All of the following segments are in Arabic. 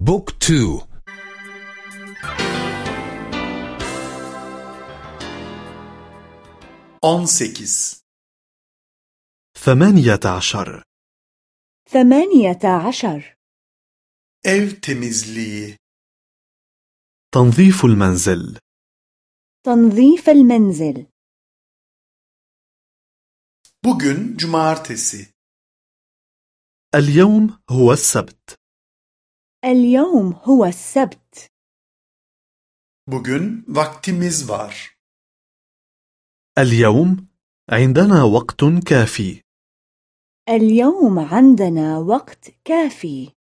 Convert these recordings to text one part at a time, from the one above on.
بوك تو On sekiz. ثمانية عشر ثمانية عشر Ev temizliği. تنظيف المنزل تنظيف المنزل Bugün cumartesi. اليوم هو السبت اليوم هو السبت Bugün vaktimiz var. اليوم عندنا وقت كافي اليوم عندنا وقت كافي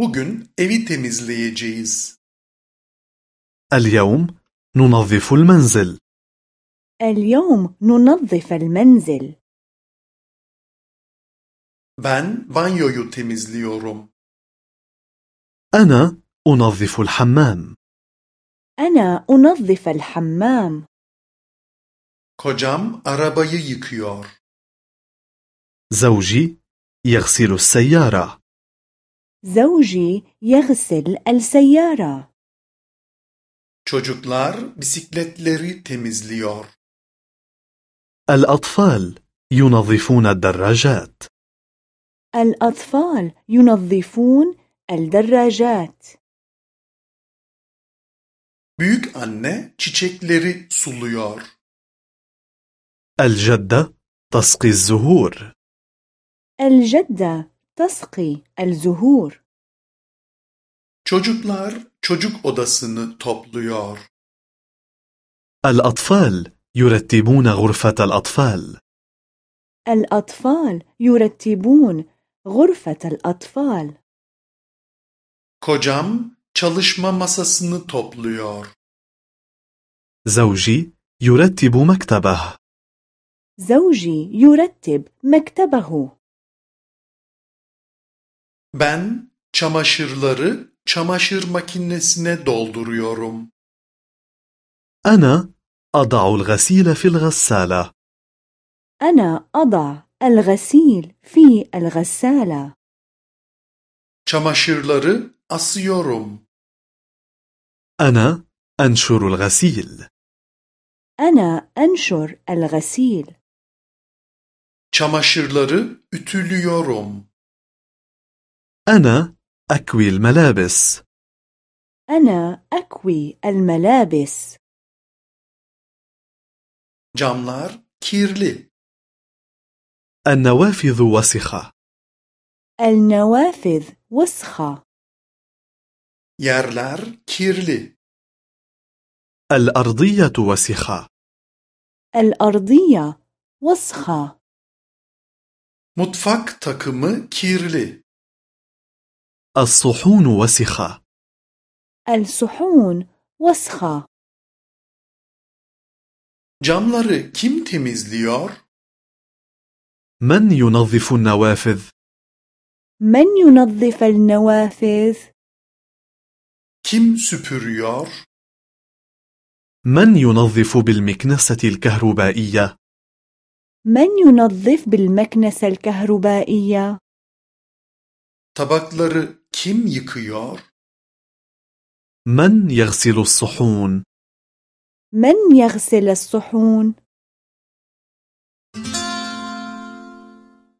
Bugün evi temizleyeceğiz. اليوم ننظف المنزل اليوم ننظف المنزل Ben banyoyu temizliyorum. أنا أنظف الحمام. أنا أنظف الحمام. Kocam arabayı yıkıyor. زوجي يغسل السيارة. زوجي يغسل السيارة. Çocuklar bisikletleri temizliyor. الأطفال ينظفون الدراجات. الأطفال ينظفون الدراجات. Büyük anne çiçekleri suluyor. الجدة تسقي الزهور. الجدة تسقي الزهور. Çocuklar çocuk odasını topluyor. الأطفال يرتبون غرفة الأطفال. الأطفال يرتبون غرفة الأطفال. Kocam çalışma masasını topluyor. زوجي يرتب مكتبه زوجي يرتب مكتبه Ben çamaşırları çamaşır makinesine dolduruyorum. أنا أضع الغسيل في الغسالة أنا أضع الغسيل في الغسالة Çamaşırları asıyorum. أنا أنشر الغسيل أنا أنشر الغسيل Çamaşırları ütülüyorum. أنا أكوي الملابس أنا أكوي الملابس Camlar kirli. النوافذ وسخة النوافذ وسخة Yerler kirli. الأرضية وسخة الأرضية وسخة Mutfak takımı kirli. الصحون وسخة الصحون وسخة Camları kim temizliyor? من ينظف النوافذ؟ من ينظف النوافذ؟ Kim süpürüyor? من ينظف بالمكنسة الكهربائية؟ من ينظف بالمكنسة الكهربائية؟ Tabakları kim yıkıyor? من يغسل الصحون؟ من يغسل الصحون؟